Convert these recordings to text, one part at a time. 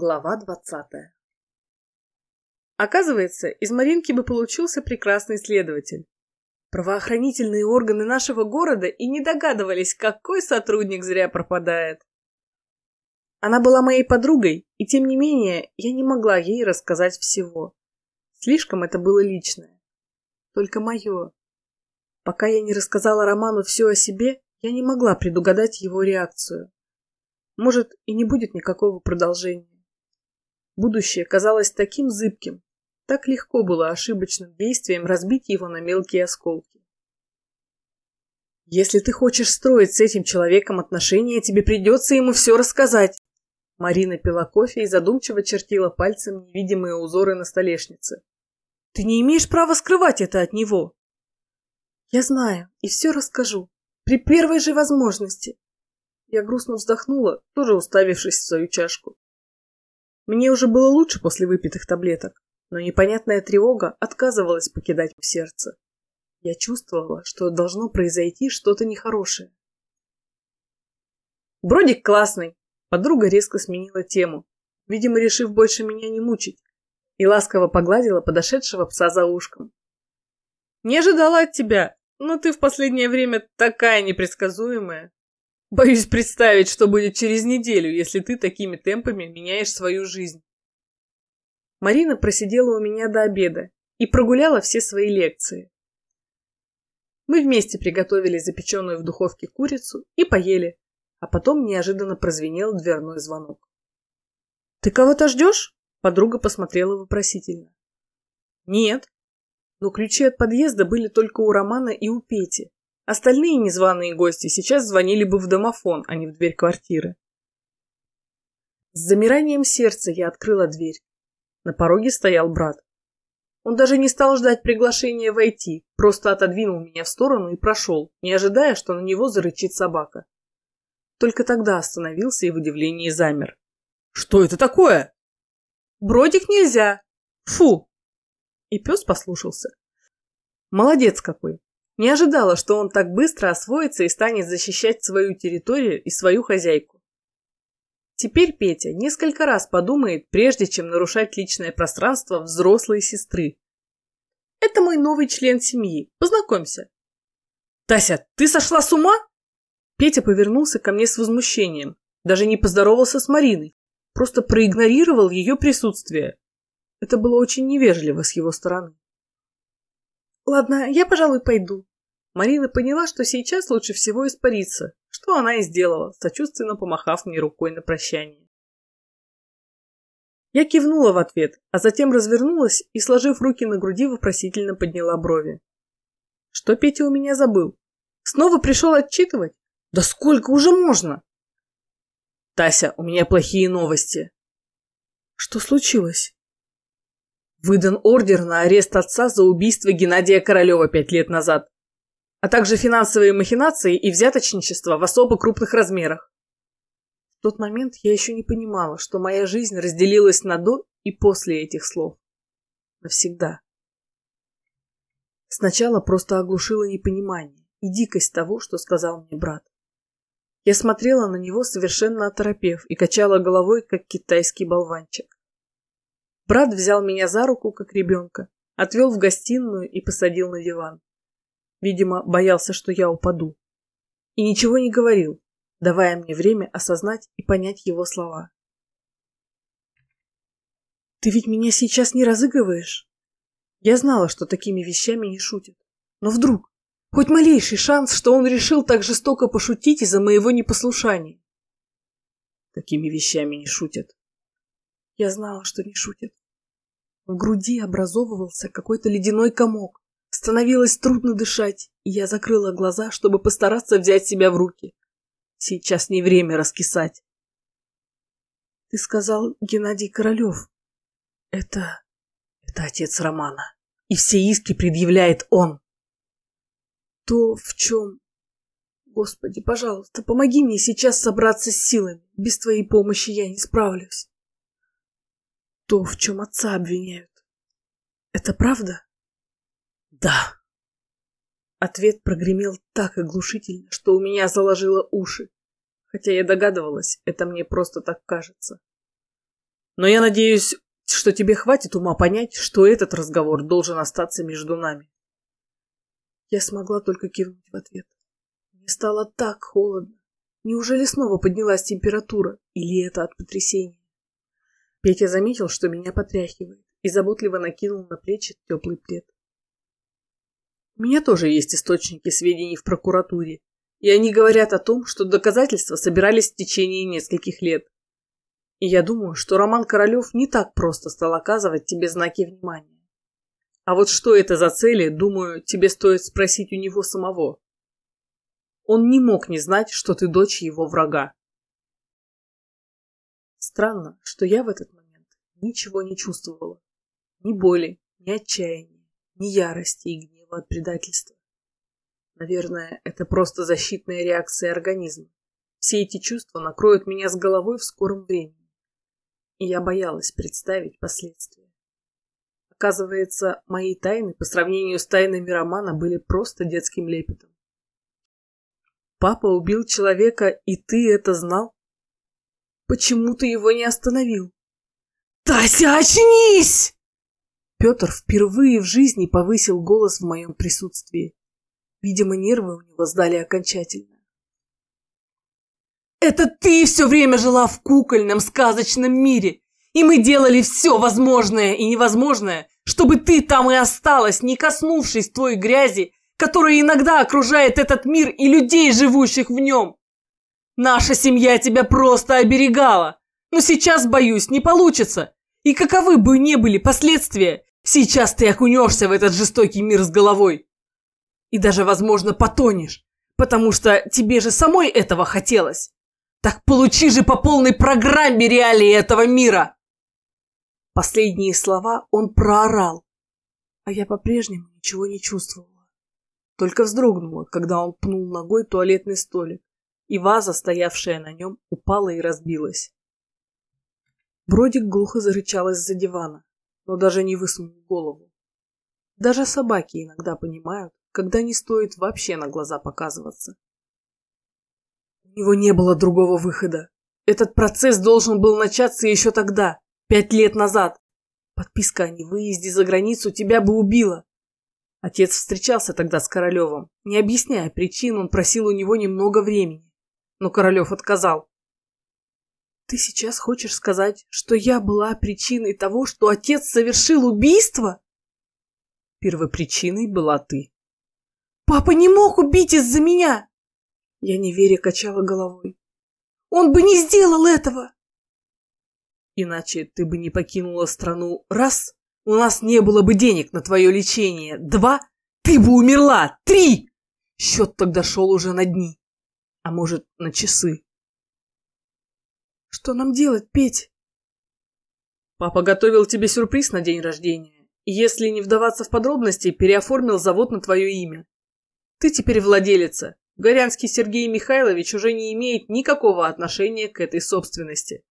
Глава двадцатая Оказывается, из Маринки бы получился прекрасный следователь. Правоохранительные органы нашего города и не догадывались, какой сотрудник зря пропадает. Она была моей подругой, и тем не менее я не могла ей рассказать всего. Слишком это было личное. Только мое. Пока я не рассказала Роману все о себе, я не могла предугадать его реакцию. Может, и не будет никакого продолжения. Будущее казалось таким зыбким, так легко было ошибочным действием разбить его на мелкие осколки. «Если ты хочешь строить с этим человеком отношения, тебе придется ему все рассказать!» Марина пила кофе и задумчиво чертила пальцем невидимые узоры на столешнице. «Ты не имеешь права скрывать это от него!» «Я знаю, и все расскажу. При первой же возможности!» Я грустно вздохнула, тоже уставившись в свою чашку. Мне уже было лучше после выпитых таблеток, но непонятная тревога отказывалась покидать сердце. Я чувствовала, что должно произойти что-то нехорошее. Бродик классный. Подруга резко сменила тему, видимо, решив больше меня не мучить, и ласково погладила подошедшего пса за ушком. Не ожидала от тебя, но ты в последнее время такая непредсказуемая. Боюсь представить, что будет через неделю, если ты такими темпами меняешь свою жизнь. Марина просидела у меня до обеда и прогуляла все свои лекции. Мы вместе приготовили запеченную в духовке курицу и поели, а потом неожиданно прозвенел дверной звонок. «Ты кого-то ждешь?» Подруга посмотрела вопросительно. «Нет». Но ключи от подъезда были только у Романа и у Пети. Остальные незваные гости сейчас звонили бы в домофон, а не в дверь квартиры. С замиранием сердца я открыла дверь. На пороге стоял брат. Он даже не стал ждать приглашения войти, просто отодвинул меня в сторону и прошел, не ожидая, что на него зарычит собака. Только тогда остановился и в удивлении замер. «Что это такое?» «Бродик нельзя! Фу!» И пес послушался. Молодец какой! Не ожидала, что он так быстро освоится и станет защищать свою территорию и свою хозяйку. Теперь Петя несколько раз подумает, прежде чем нарушать личное пространство взрослой сестры. Это мой новый член семьи. Познакомься. Тася, ты сошла с ума? Петя повернулся ко мне с возмущением. Даже не поздоровался с Мариной. Просто проигнорировал ее присутствие. Это было очень невежливо с его стороны. Ладно, я, пожалуй, пойду. Марина поняла, что сейчас лучше всего испариться, что она и сделала, сочувственно помахав мне рукой на прощание. Я кивнула в ответ, а затем развернулась и, сложив руки на груди, вопросительно подняла брови. Что Петя у меня забыл? Снова пришел отчитывать? Да сколько уже можно? Тася, у меня плохие новости. Что случилось? Выдан ордер на арест отца за убийство Геннадия Королева пять лет назад, а также финансовые махинации и взяточничество в особо крупных размерах. В тот момент я еще не понимала, что моя жизнь разделилась на до и после этих слов. Навсегда. Сначала просто оглушило непонимание и дикость того, что сказал мне брат. Я смотрела на него, совершенно оторопев, и качала головой, как китайский болванчик. Брат взял меня за руку, как ребенка, отвел в гостиную и посадил на диван. Видимо, боялся, что я упаду. И ничего не говорил, давая мне время осознать и понять его слова. «Ты ведь меня сейчас не разыгрываешь?» Я знала, что такими вещами не шутят. Но вдруг, хоть малейший шанс, что он решил так жестоко пошутить из-за моего непослушания. Такими вещами не шутят. Я знала, что не шутят. В груди образовывался какой-то ледяной комок. Становилось трудно дышать, и я закрыла глаза, чтобы постараться взять себя в руки. Сейчас не время раскисать. Ты сказал Геннадий Королев. Это... это отец Романа. И все иски предъявляет он. То, в чем... Господи, пожалуйста, помоги мне сейчас собраться с силами. Без твоей помощи я не справлюсь то, в чем отца обвиняют. Это правда? Да. Ответ прогремел так оглушительно, что у меня заложило уши. Хотя я догадывалась, это мне просто так кажется. Но я надеюсь, что тебе хватит ума понять, что этот разговор должен остаться между нами. Я смогла только кивнуть в ответ. Мне стало так холодно. Неужели снова поднялась температура? Или это от потрясения? Петя заметил, что меня потряхивает, и заботливо накинул на плечи теплый плед. У меня тоже есть источники сведений в прокуратуре, и они говорят о том, что доказательства собирались в течение нескольких лет. И я думаю, что Роман Королев не так просто стал оказывать тебе знаки внимания. А вот что это за цели, думаю, тебе стоит спросить у него самого. Он не мог не знать, что ты дочь его врага. Странно, что я в этот момент ничего не чувствовала. Ни боли, ни отчаяния, ни ярости и гнева от предательства. Наверное, это просто защитная реакция организма. Все эти чувства накроют меня с головой в скором времени. И я боялась представить последствия. Оказывается, мои тайны по сравнению с тайнами романа были просто детским лепетом. Папа убил человека, и ты это знал? Почему ты его не остановил? Тася, очнись! Петр впервые в жизни повысил голос в моем присутствии. Видимо, нервы у него сдали окончательно. Это ты все время жила в кукольном сказочном мире, и мы делали все возможное и невозможное, чтобы ты там и осталась, не коснувшись той грязи, которая иногда окружает этот мир и людей, живущих в нем. Наша семья тебя просто оберегала, но сейчас, боюсь, не получится. И каковы бы ни были последствия, сейчас ты окунешься в этот жестокий мир с головой и даже, возможно, потонешь, потому что тебе же самой этого хотелось. Так получи же по полной программе реалии этого мира!» Последние слова он проорал, а я по-прежнему ничего не чувствовала. Только вздрогнула, когда он пнул ногой туалетный столик, и ваза, стоявшая на нем, упала и разбилась. Бродик глухо зарычал из-за дивана, но даже не высунул голову. Даже собаки иногда понимают, когда не стоит вообще на глаза показываться. У него не было другого выхода. Этот процесс должен был начаться еще тогда, пять лет назад. Подписка о невыезде за границу тебя бы убила. Отец встречался тогда с Королевым. Не объясняя причин, он просил у него немного времени. Но Королев отказал. Ты сейчас хочешь сказать, что я была причиной того, что отец совершил убийство? Первопричиной была ты. Папа не мог убить из-за меня. Я неверя качала головой. Он бы не сделал этого. Иначе ты бы не покинула страну. Раз, у нас не было бы денег на твое лечение. Два, ты бы умерла. Три, счет тогда шел уже на дни. А может, на часы. Что нам делать, Петь? Папа готовил тебе сюрприз на день рождения. И если не вдаваться в подробности, переоформил завод на твое имя. Ты теперь владелица. Горянский Сергей Михайлович уже не имеет никакого отношения к этой собственности.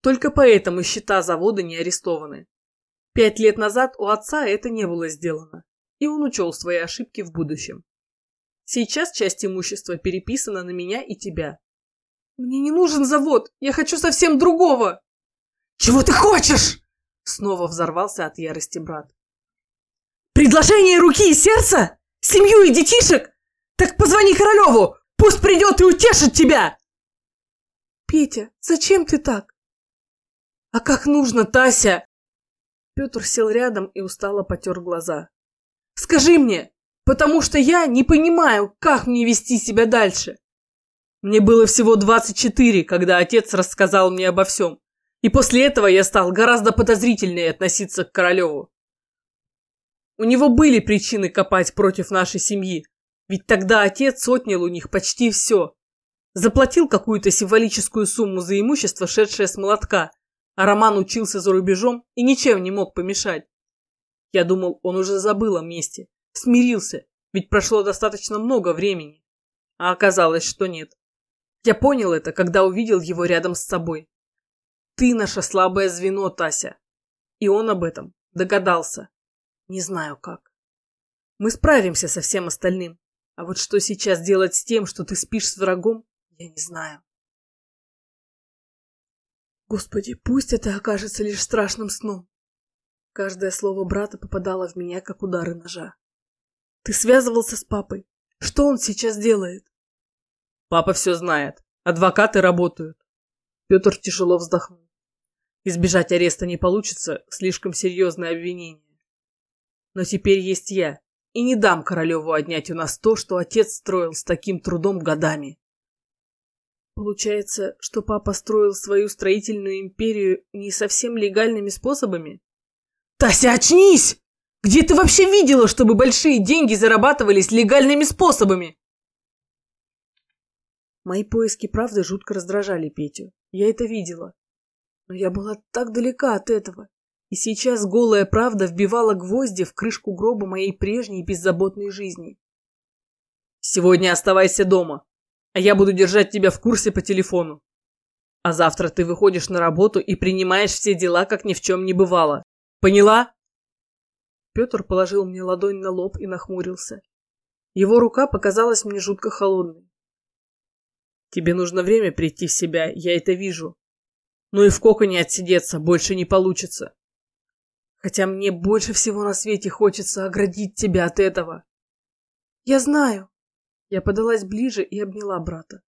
Только поэтому счета завода не арестованы. Пять лет назад у отца это не было сделано, и он учел свои ошибки в будущем. Сейчас часть имущества переписана на меня и тебя. Мне не нужен завод, я хочу совсем другого. Чего ты хочешь? Снова взорвался от ярости брат. Предложение руки и сердца? Семью и детишек? Так позвони Королеву! Пусть придет и утешит тебя!» «Петя, зачем ты так?» «А как нужно, Тася?» Петр сел рядом и устало потер глаза. «Скажи мне, потому что я не понимаю, как мне вести себя дальше. Мне было всего 24, когда отец рассказал мне обо всем. И после этого я стал гораздо подозрительнее относиться к Королеву. У него были причины копать против нашей семьи, ведь тогда отец отнял у них почти все. Заплатил какую-то символическую сумму за имущество, шедшее с молотка, а Роман учился за рубежом и ничем не мог помешать. Я думал, он уже забыл о месте, смирился, ведь прошло достаточно много времени. А оказалось, что нет. Я понял это, когда увидел его рядом с собой. Ты наше слабое звено, Тася. И он об этом догадался. Не знаю как. Мы справимся со всем остальным. А вот что сейчас делать с тем, что ты спишь с врагом, я не знаю. Господи, пусть это окажется лишь страшным сном. Каждое слово брата попадало в меня, как удары ножа. Ты связывался с папой? Что он сейчас делает? Папа все знает. Адвокаты работают. Петр тяжело вздохнул. Избежать ареста не получится, слишком серьезное обвинение. Но теперь есть я, и не дам Королеву отнять у нас то, что отец строил с таким трудом годами. Получается, что папа строил свою строительную империю не совсем легальными способами? Тася, очнись! Где ты вообще видела, чтобы большие деньги зарабатывались легальными способами? Мои поиски правды жутко раздражали Петю. Я это видела. Но я была так далека от этого. И сейчас голая правда вбивала гвозди в крышку гроба моей прежней беззаботной жизни. Сегодня оставайся дома, а я буду держать тебя в курсе по телефону. А завтра ты выходишь на работу и принимаешь все дела, как ни в чем не бывало. Поняла? Петр положил мне ладонь на лоб и нахмурился. Его рука показалась мне жутко холодной. Тебе нужно время прийти в себя, я это вижу. Но и в коконе отсидеться больше не получится. Хотя мне больше всего на свете хочется оградить тебя от этого. Я знаю. Я подалась ближе и обняла брата.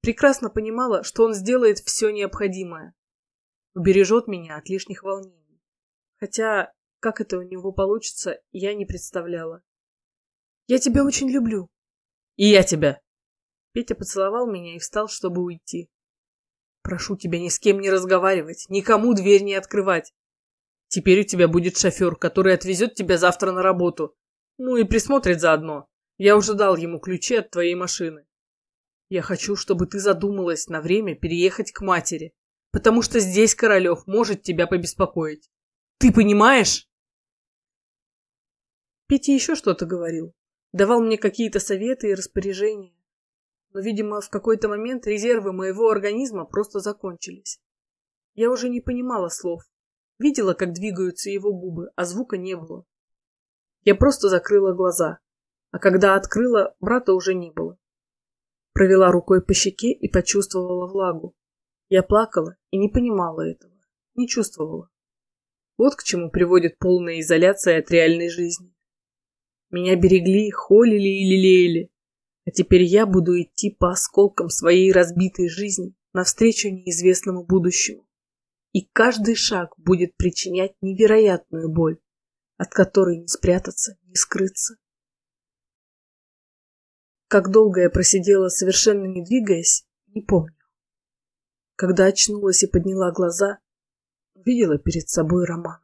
Прекрасно понимала, что он сделает все необходимое. Убережет меня от лишних волнений. Хотя, как это у него получится, я не представляла. Я тебя очень люблю. И я тебя. Петя поцеловал меня и встал, чтобы уйти. Прошу тебя ни с кем не разговаривать, никому дверь не открывать. Теперь у тебя будет шофер, который отвезет тебя завтра на работу. Ну и присмотрит заодно. Я уже дал ему ключи от твоей машины. Я хочу, чтобы ты задумалась на время переехать к матери, потому что здесь Королев может тебя побеспокоить. Ты понимаешь? Петя еще что-то говорил. Давал мне какие-то советы и распоряжения. Но, видимо, в какой-то момент резервы моего организма просто закончились. Я уже не понимала слов, Видела, как двигаются его губы, а звука не было. Я просто закрыла глаза, а когда открыла, брата уже не было. Провела рукой по щеке и почувствовала влагу. Я плакала и не понимала этого, не чувствовала. Вот к чему приводит полная изоляция от реальной жизни. Меня берегли, холили и лелеяли, а теперь я буду идти по осколкам своей разбитой жизни навстречу неизвестному будущему и каждый шаг будет причинять невероятную боль, от которой не спрятаться, не скрыться. Как долго я просидела, совершенно не двигаясь, не помню. Когда очнулась и подняла глаза, увидела перед собой Романа.